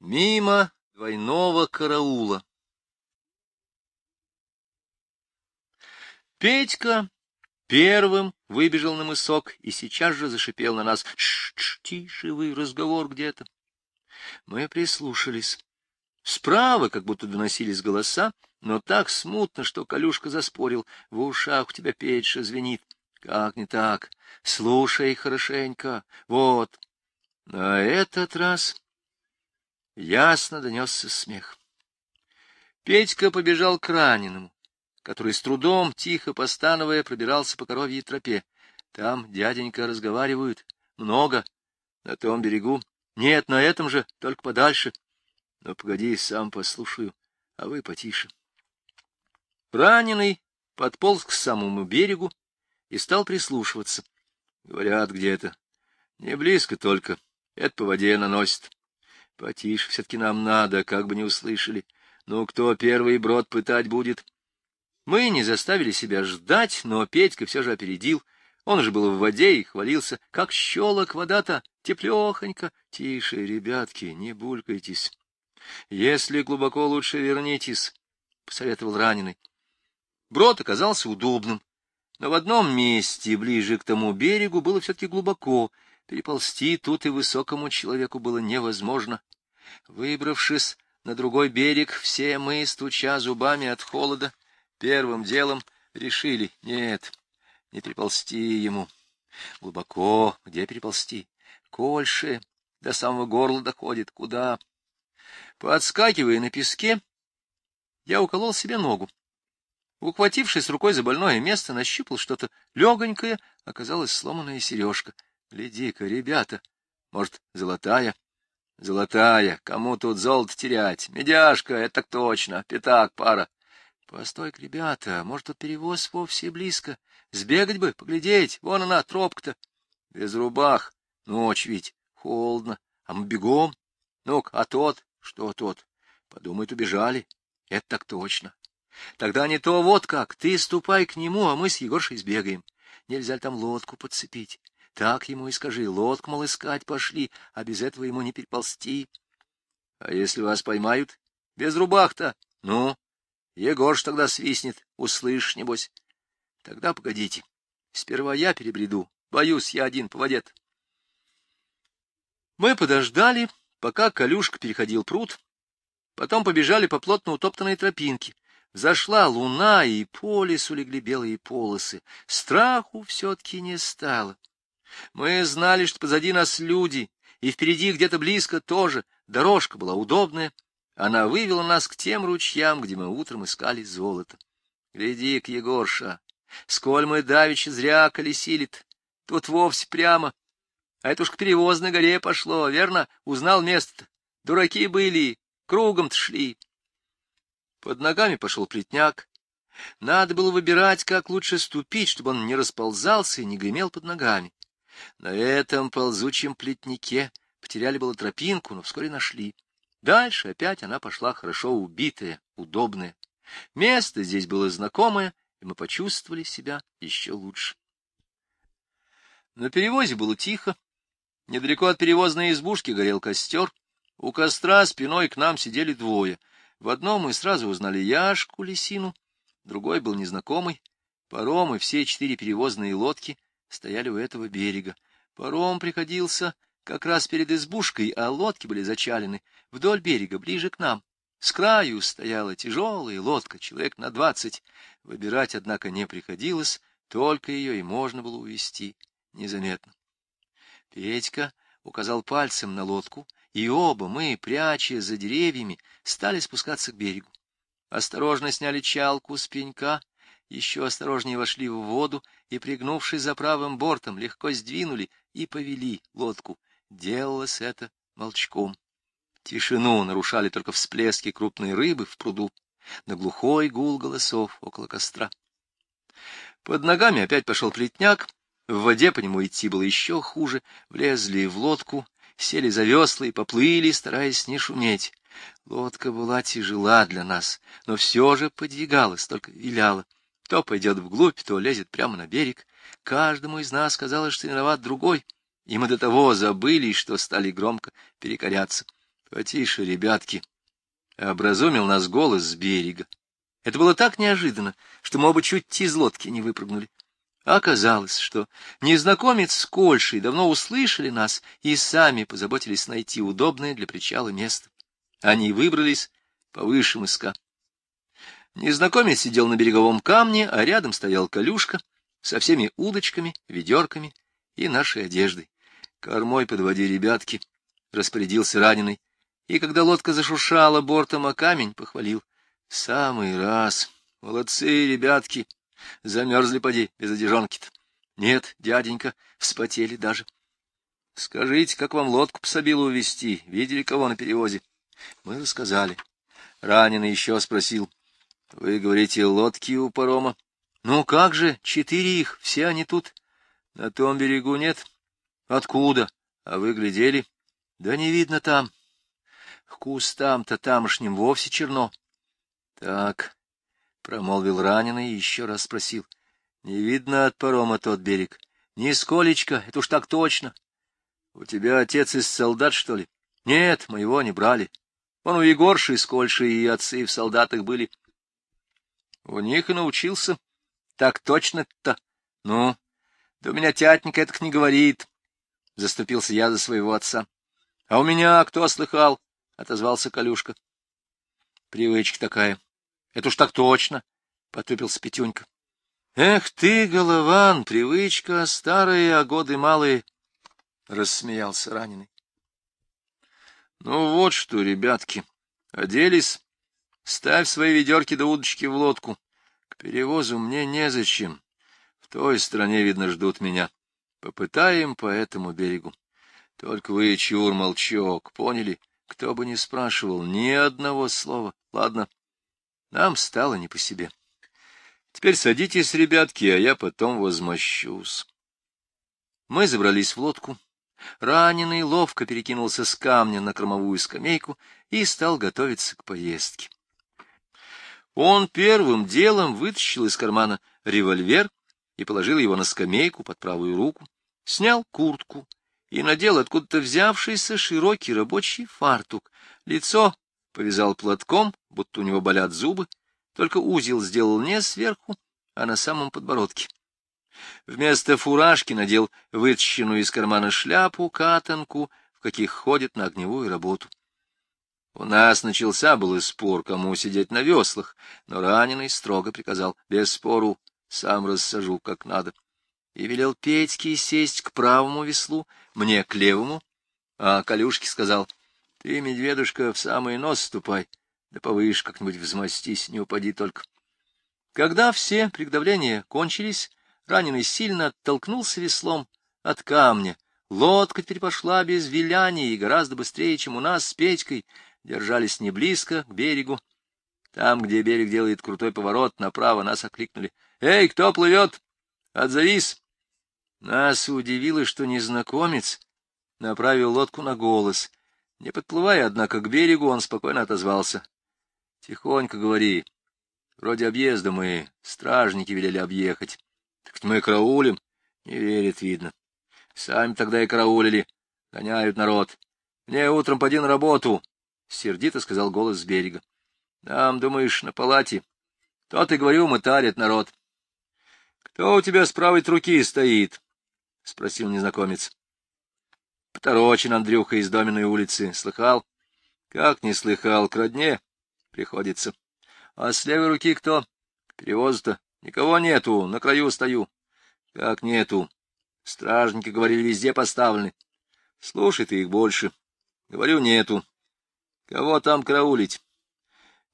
Мимо двойного караула. Петька первым выбежал на мысок и сейчас же зашипел на нас. Ш-ш, тише вы, разговор где-то. Мы прислушались. Справа как будто доносились голоса, но так смутно, что Калюшка заспорил. В ушах у тебя Петьша звенит. Как не так? Слушай хорошенько. Вот. На этот раз ясно донесся смех. Петька побежал к раненому который с трудом, тихо постановая, пробирался по коровьей тропе. Там, дяденька, разговаривают. Много. На том берегу. Нет, на этом же, только подальше. Но погоди, сам послушаю, а вы потише. Раненый подполз к самому берегу и стал прислушиваться. Говорят где-то. Не близко только. Это по воде наносит. Потише все-таки нам надо, как бы не услышали. Ну, кто первый брод пытать будет? Мы не заставили себя ждать, но Петька все же опередил. Он уже был в воде и хвалился, как щелок вода-то, теплехонько. Тише, ребятки, не булькайтесь. Если глубоко, лучше вернитесь, — посоветовал раненый. Брод оказался удобным, но в одном месте, ближе к тому берегу, было все-таки глубоко. Переползти тут и высокому человеку было невозможно. Выбравшись на другой берег, все мы, стуча зубами от холода, Первым делом решили, нет, не приползти ему. Глубоко, где переползти? Кольше, до самого горла доходит, куда? Подскакивая на песке, я уколол себе ногу. Ухватившись рукой за больное место, нащупал что-то легонькое, оказалась сломанная сережка. Гляди-ка, ребята, может, золотая? Золотая, кому тут золото терять? Медяшка, это так точно, пятак, пара. Постой-ка, ребята, может, тут перевоз вовсе близко. Сбегать бы, поглядеть, вон она, тропка-то. Без рубах, ночь ведь, холодно, а мы бегом. Ну-ка, а тот, что тот? Подумает, убежали. Это так точно. Тогда не то вот как, ты ступай к нему, а мы с Егоршей сбегаем. Нельзя ли там лодку подцепить? Так ему и скажи, лодку, мол, искать пошли, а без этого ему не переползти. А если вас поймают? Без рубах-то? Ну, Егорш тогда свистнет, услышишь, небось. Тогда погодите. Сперва я перебреду. Боюсь, я один поводет. Мы подождали, пока Калюшка переходил пруд. Потом побежали по плотно утоптанной тропинке. Взошла луна, и по лесу легли белые полосы. Страху все-таки не стало. Мы знали, что позади нас люди, и впереди где-то близко тоже. Дорожка была удобная, она вывела нас к тем ручьям, где мы утром искали золото. Гляди-к, Егорша, сколь мы давеча зря колесили -то. Тут вовсе прямо. А это уж к перевозной горе пошло, верно? Узнал место-то. Дураки были, кругом-то шли. Под ногами пошел плетняк. Надо было выбирать, как лучше ступить, чтобы он не расползался и не гремел под ногами. На этом ползучем плетнике потеряли было тропинку, но вскоре нашли. Дальше опять она пошла хорошо убитая, удобная. Место здесь было знакомое, и мы почувствовали себя еще лучше. На перевозе было тихо. Недалеко от перевозной избушки горел костер. У костра спиной к нам сидели двое. В одном мы сразу узнали Яшку Лисину, другой был незнакомый. Паром и все четыре перевозные лодки стояли у этого берега. Паром приходился как раз перед избушкой, а лодки были зачалены вдоль берега, ближе к нам. С краю стояла тяжелая лодка, человек на двадцать. Выбирать, однако, не приходилось, только ее и можно было увести незаметно. Петька указал пальцем на лодку, и оба мы, пряча за деревьями, стали спускаться к берегу. Осторожно сняли чалку с пенька, еще осторожнее вошли в воду и, пригнувшись за правым бортом, легко сдвинули и повели лодку. Делалось это молчком. Тишину нарушали только всплески крупной рыбы в пруду, на глухой гул голосов около костра. Под ногами опять пошел плетняк, в воде по нему идти было еще хуже, влезли в лодку, сели за весла и поплыли, стараясь не шуметь. Лодка была тяжела для нас, но все же подвигалась, только виляла. То пойдет вглубь, то лезет прямо на берег. Каждому из нас казалось, что виноват другой, и мы до того забыли, что стали громко перекоряться. — Потише, ребятки, — образумил нас голос с берега. Это было так неожиданно, что мы оба чуть из лодки не выпрыгнули. оказалось, что незнакомец с Кольшей давно услышали нас и сами позаботились найти удобное для причала место. Они выбрались повыше мыска. Незнакомец сидел на береговом камне, а рядом стоял колюшка со всеми удочками, ведерками и нашей одеждой. Кормой подводи, ребятки, — распорядился раненый, и когда лодка зашуршала бортом о камень, похвалил. — Самый раз. Молодцы, ребятки. Замерзли, поди, без одежонки-то. Нет, дяденька, вспотели даже. Скажите, как вам лодку пособило увезти? Видели кого на перевозе? Мы рассказали. Раненый еще спросил. — Вы говорите, лодки у парома? — Ну как же, четыре их, все они тут. На том берегу нет. — Откуда? А вы глядели? — Да не видно там. К кустам-то тамошним вовсе черно. — Так, — промолвил раненый и еще раз спросил. — Не видно от парома тот берег. — Нисколечко, это уж так точно. — У тебя отец из солдат, что ли? — Нет, моего не брали. Он у Егорши с Кольшей и отцы в солдатах были. У них и научился. Так точно-то. Ну, да у меня тятенька это не говорит. Заступился я за своего отца. А у меня кто слыхал? Отозвался Калюшка. Привычка такая. Это уж так точно. Потупился Петюнька. Эх ты, голован, привычка старая, а годы малые. Рассмеялся раненый. Ну вот что, ребятки, оделись, ставь свои ведерки до удочки в лодку. К перевозу мне незачем. В той стране, видно, ждут меня. Попытаем по этому берегу. Только вы, чур, молчок, поняли? Кто бы ни спрашивал, ни одного слова. Ладно, нам стало не по себе. Теперь садитесь, ребятки, а я потом возмощусь. Мы забрались в лодку. Раненый ловко перекинулся с камня на кормовую скамейку и стал готовиться к поездке. Он первым делом вытащил из кармана револьвер и положил его на скамейку под правую руку, снял куртку и надел откуда-то взявшийся широкий рабочий фартук. Лицо повязал платком, будто у него болят зубы, только узел сделал не сверху, а на самом подбородке. Вместо фуражки надел вытащенную из кармана шляпу, катанку, в каких ходят на огневую работу. У нас начался был спор, кому сидеть на веслах, но раненый строго приказал, без спору, сам рассажу как надо, и велел Петьке сесть к правому веслу, мне к левому, а Калюшке сказал, ты, медведушка, в самый нос ступай, да повыше как-нибудь взмастись, не упади только. Когда все приготовления кончились, Раненый сильно оттолкнулся веслом от камня. Лодка теперь пошла без виляния и гораздо быстрее, чем у нас с Петькой. Держались не близко к берегу. Там, где берег делает крутой поворот, направо нас окликнули. «Эй, кто плывет? Отзовись!» Нас удивило, что незнакомец направил лодку на голос. Не подплывая, однако, к берегу, он спокойно отозвался. — Тихонько говори. Вроде объезда мы, стражники велели объехать. Так мы караулим. Не верит, видно. Сами тогда и караулили. Гоняют народ. Мне утром поди на работу, — сердито сказал голос с берега. Нам, думаешь, на палате? То ты говорю, мытарит народ. Кто у тебя с правой руки стоит? — спросил незнакомец. Поторочен Андрюха из Доминой улицы. Слыхал? Как не слыхал, к родне приходится. А с левой руки кто? Перевоза-то Никого нету, на краю стою. Как нету? Стражники, говорили, везде поставлены. Слушай ты их больше. Говорю, нету. Кого там караулить?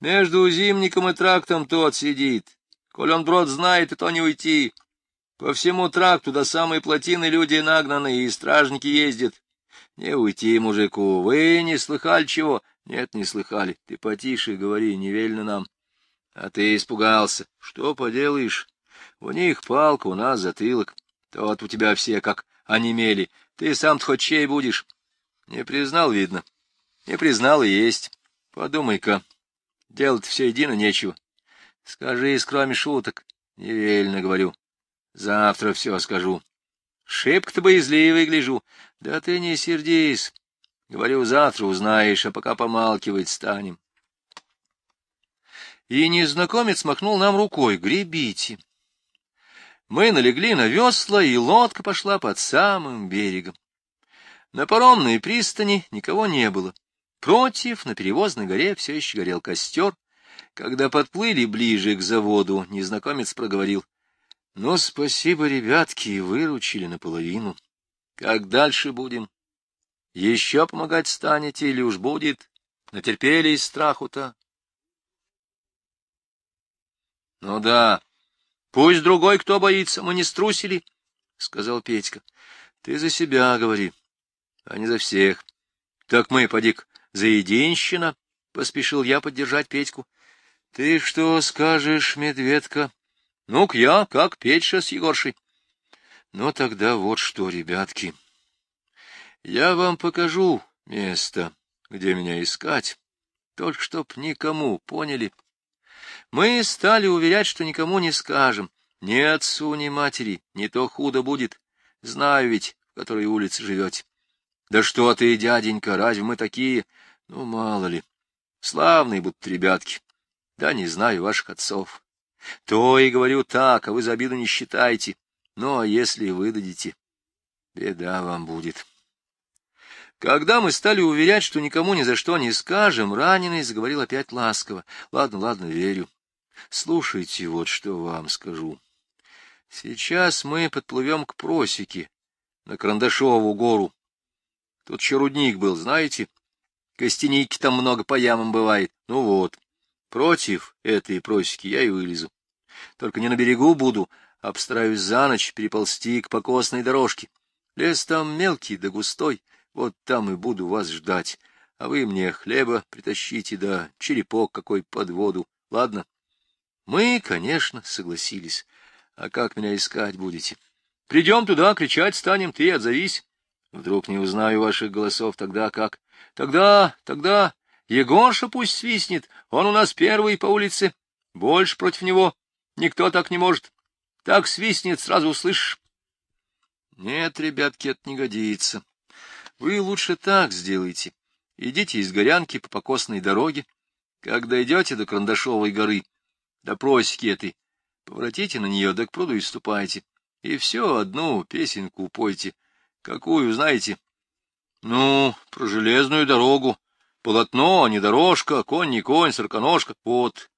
Между зимником и трактом тот сидит. Коль он брод знает, и то не уйти. По всему тракту до самой плотины люди нагнаны, и стражники ездят. Не уйти, мужику. Вы не слыхали чего? Нет, не слыхали. Ты потише говори, не вельно нам. А ты испугался. Что поделаешь? У них палка, у нас затылок. Тот у тебя все как онемели. Ты сам-то хоть чей будешь? Не признал, видно. Не признал и есть. Подумай-ка. Делать все едино нечего. Скажи, кроме шуток. Невельно говорю. Завтра все скажу. Шибко-то боязливый гляжу. Да ты не сердись. Говорю, завтра узнаешь, а пока помалкивать станем. И незнакомец махнул нам рукой. Гребите. Мы налегли на весла, и лодка пошла под самым берегом. На паромной пристани никого не было. Против, на перевозной горе все еще горел костер. Когда подплыли ближе к заводу, незнакомец проговорил. — Ну, спасибо, ребятки, выручили наполовину. Как дальше будем? Еще помогать станете или уж будет? Натерпелись страху-то? — Ну да, пусть другой, кто боится, мы не струсили, — сказал Петька. — Ты за себя говори, а не за всех. Так мы, подик, за единщина, — поспешил я поддержать Петьку. — Ты что скажешь, медведка? — Ну-ка я, как Петьша с Егоршей. — Ну тогда вот что, ребятки, я вам покажу место, где меня искать, только чтоб никому, поняли? — мы стали уверять, что никому не скажем. Ни отцу, ни матери, не то худо будет. Знаю ведь, в которой улице живете. Да что ты, дяденька, разве мы такие? Ну, мало ли. Славные будут ребятки. Да не знаю ваших отцов. То и говорю так, а вы за обиду не считайте. Ну, а если выдадите, беда вам будет. Когда мы стали уверять, что никому ни за что не скажем, раненый заговорил опять ласково. Ладно, ладно, верю. Слушайте, вот что вам скажу. Сейчас мы подплывем к просеке на Карандашову гору. Тут еще рудник был, знаете? Костяники там много по ямам бывает. Ну вот, против этой просеки я и вылезу. Только не на берегу буду, а за ночь переползти к покосной дорожке. Лес там мелкий да густой, вот там и буду вас ждать. А вы мне хлеба притащите, да черепок какой под воду. Ладно? Мы, конечно, согласились. А как меня искать будете? Придем туда, кричать станем, ты отзовись. Вдруг не узнаю ваших голосов, тогда как? Тогда, тогда Егорша пусть свистнет, он у нас первый по улице. Больше против него никто так не может. Так свистнет, сразу услышишь. Нет, ребятки, это не годится. Вы лучше так сделайте. Идите из Горянки по покосной дороге. Как дойдете до Карандашовой горы, до просеки этой, поворотите на нее, да к пруду и ступайте. И все одну песенку пойте. Какую, знаете? Ну, про железную дорогу. Полотно, а не дорожка, конь не конь, сороконожка. Вот,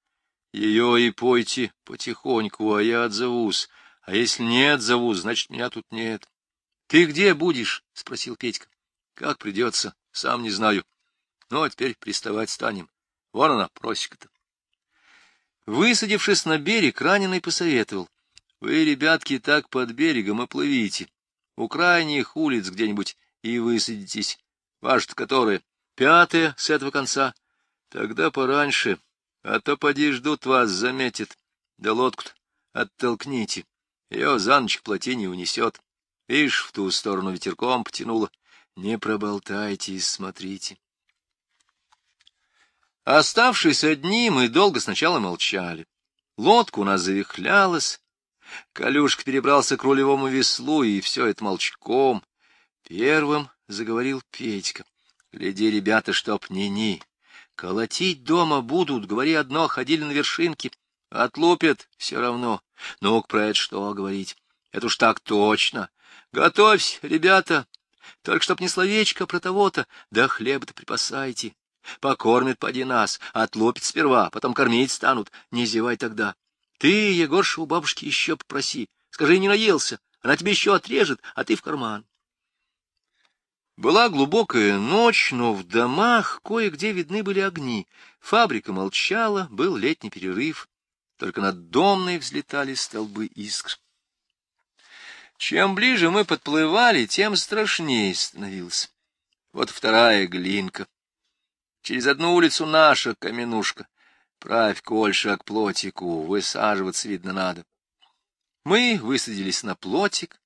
ее и пойте потихоньку, а я отзовусь. А если не отзовусь, значит, меня тут нет. — Ты где будешь? — спросил Петька. — Как придется, сам не знаю. Ну, а теперь приставать станем. Вон она, просека-то. Высадившись на берег, раненый посоветовал. — Вы, ребятки, так под берегом и плывите. У крайних улиц где-нибудь и высадитесь. Ваша-то которая? Пятая с этого конца. Тогда пораньше, а то поди ждут вас, заметит. Да лодку-то оттолкните. Ее за ночь к плотине унесет. Видишь, в ту сторону ветерком потянуло. Не проболтайтесь, смотрите. Оставшись одни, мы долго сначала молчали. Лодка у нас завихлялась. Калюшка перебрался к рулевому веслу, и все это молчком. Первым заговорил Петька. — Гляди, ребята, чтоб ни-ни. Колотить дома будут, говори одно, ходили на вершинки. Отлупят все равно. Ну-ка, про это что говорить? Это уж так точно. Готовься, ребята. Только чтоб не словечко про того-то, да хлеб-то припасайте. Покормят поди нас, отлупят сперва, потом кормить станут. Не зевай тогда. Ты, Егорша, у бабушки еще попроси. Скажи, не наелся. Она тебе еще отрежет, а ты в карман. Была глубокая ночь, но в домах кое-где видны были огни. Фабрика молчала, был летний перерыв. Только над домной взлетали столбы искр. Чем ближе мы подплывали, тем страшнее становилось. Вот вторая глинка. Через одну улицу наша каменушка. Правь, Кольша, к плотику, высаживаться, видно, надо. Мы высадились на плотик,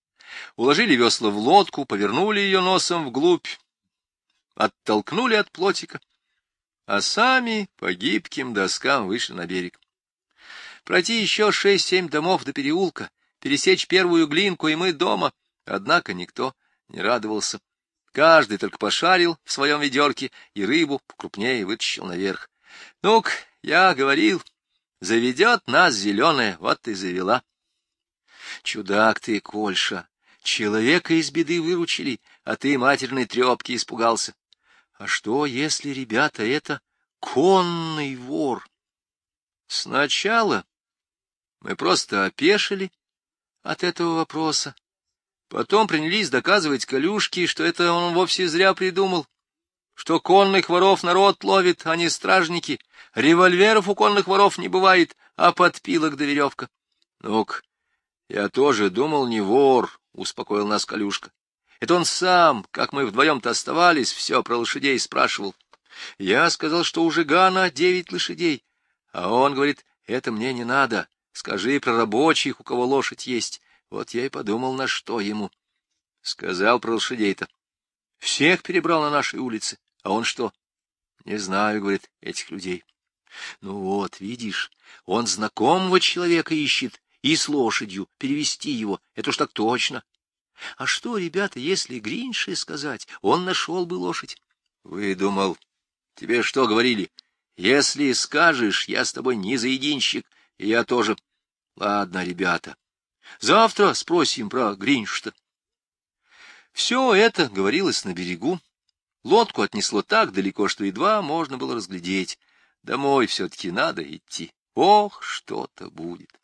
уложили весла в лодку, повернули ее носом вглубь, оттолкнули от плотика, а сами по гибким доскам вышли на берег. Пройти еще шесть-семь домов до переулка, пересечь первую глинку, и мы дома. Однако никто не радовался. Каждый только пошарил в своем ведерке и рыбу покрупнее вытащил наверх. Ну-ка, я говорил, заведет нас зеленая, вот и завела. Чудак ты, Кольша, человека из беды выручили, а ты матерной трепки испугался. А что, если, ребята, это конный вор? Сначала мы просто опешили от этого вопроса. Потом принялись доказывать Калюшке, что это он вовсе зря придумал, что конных воров народ ловит, а не стражники. Револьверов у конных воров не бывает, а подпилок да веревка. Ну-ка, я тоже думал, не вор, — успокоил нас Калюшка. Это он сам, как мы вдвоем-то оставались, все про лошадей спрашивал. Я сказал, что у Жигана девять лошадей, а он говорит, это мне не надо, скажи про рабочих, у кого лошадь есть. Вот я и подумал, на что ему. Сказал про лошадей-то. Всех перебрал на нашей улице. А он что? Не знаю, говорит, этих людей. Ну вот, видишь, он знакомого человека ищет, и с лошадью, перевести его, это уж так точно. А что, ребята, если Гринше сказать, он нашел бы лошадь? Выдумал. Тебе что говорили? Если скажешь, я с тобой не заединщик, и я тоже. Ладно, ребята, Завтра спросим про Гриншта. Все это говорилось на берегу. Лодку отнесло так далеко, что едва можно было разглядеть. Домой все-таки надо идти. Ох, что-то будет.